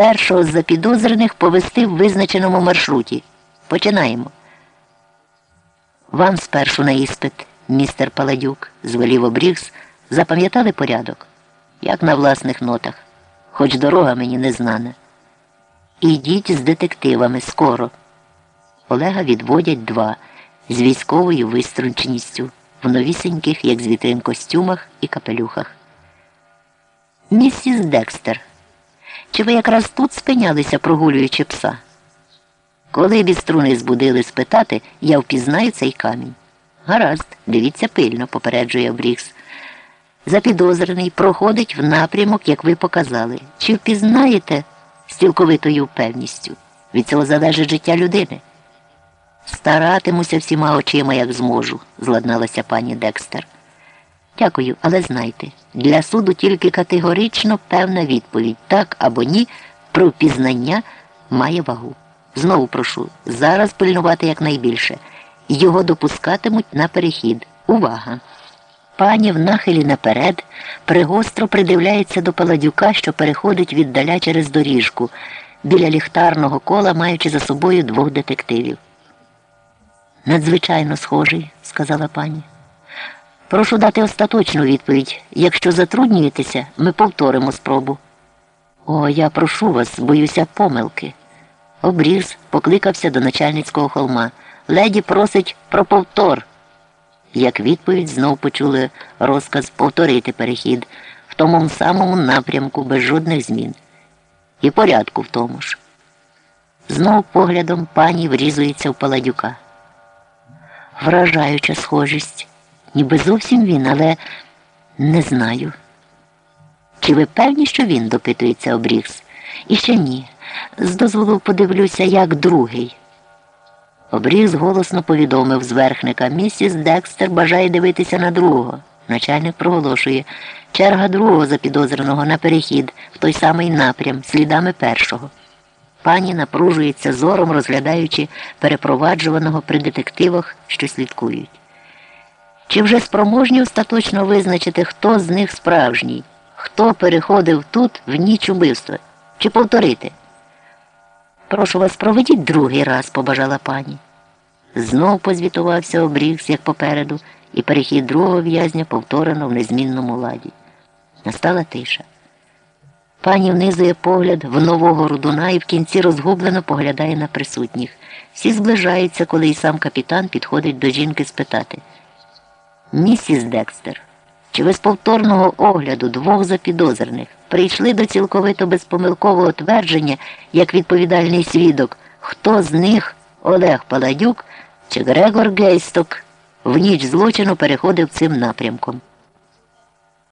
першого з запідозрених повести в визначеному маршруті. Починаємо. Вам спершу на іспит, містер Паладюк, звелів обрігс, запам'ятали порядок, як на власних нотах, хоч дорога мені не знана. Ідіть з детективами скоро. Олега відводять два з військовою виструнченістю, в новісеньких, як з вітрин костюмах і капелюхах. Місіс Декстер, чи ви якраз тут спинялися, прогулюючи пса? Коли біструни збудили спитати, я впізнаю цей камінь. Гаразд, дивіться пильно, попереджує Брікс. Запідозрений проходить в напрямок, як ви показали. Чи впізнаєте з цілковитою певністю? Від цього залежить життя людини. Старатимуся всіма очима, як зможу, зладналася пані Декстер. Дякую, але знайте, для суду тільки категорично певна відповідь, так або ні, про впізнання має вагу. Знову прошу, зараз пильнувати якнайбільше. Його допускатимуть на перехід. Увага! Пані в нахилі наперед пригостро придивляється до паладюка, що переходить віддаля через доріжку, біля ліхтарного кола, маючи за собою двох детективів. Надзвичайно схожий, сказала пані. Прошу дати остаточну відповідь. Якщо затруднюєтеся, ми повторимо спробу. О, я прошу вас, боюся помилки. Обріз покликався до начальницького холма. Леді просить про повтор. Як відповідь знов почули розказ повторити перехід в тому самому напрямку без жодних змін. І порядку в тому ж. Знов поглядом пані врізується в паладюка. Вражаюча схожість. Ніби зовсім він, але не знаю. Чи ви певні, що він допитується обрігс? І ще ні. З дозволу подивлюся, як другий. Обрігс голосно повідомив зверхника. Місіс Декстер бажає дивитися на другого. Начальник проголошує черга другого запідозреного на перехід в той самий напрям, слідами першого. Пані напружується зором, розглядаючи перепроваджуваного при детективах, що слідкують. Чи вже спроможні остаточно визначити, хто з них справжній, хто переходив тут в ніч убивства? Чи повторити? Прошу вас, проведіть другий раз, побажала пані. Знов позвітувався обрігс, як попереду, і перехід другого в'язня повторено в незмінному ладі. Настала тиша. Пані внизує погляд в нового рудуна і в кінці розгублено поглядає на присутніх. Всі зближаються, коли і сам капітан підходить до жінки спитати. Місіс Декстер, чи ви з повторного огляду двох запідозрених прийшли до цілковито безпомилкового твердження, як відповідальний свідок, хто з них Олег Паладюк чи Грегор Гейсток в ніч злочину переходив цим напрямком?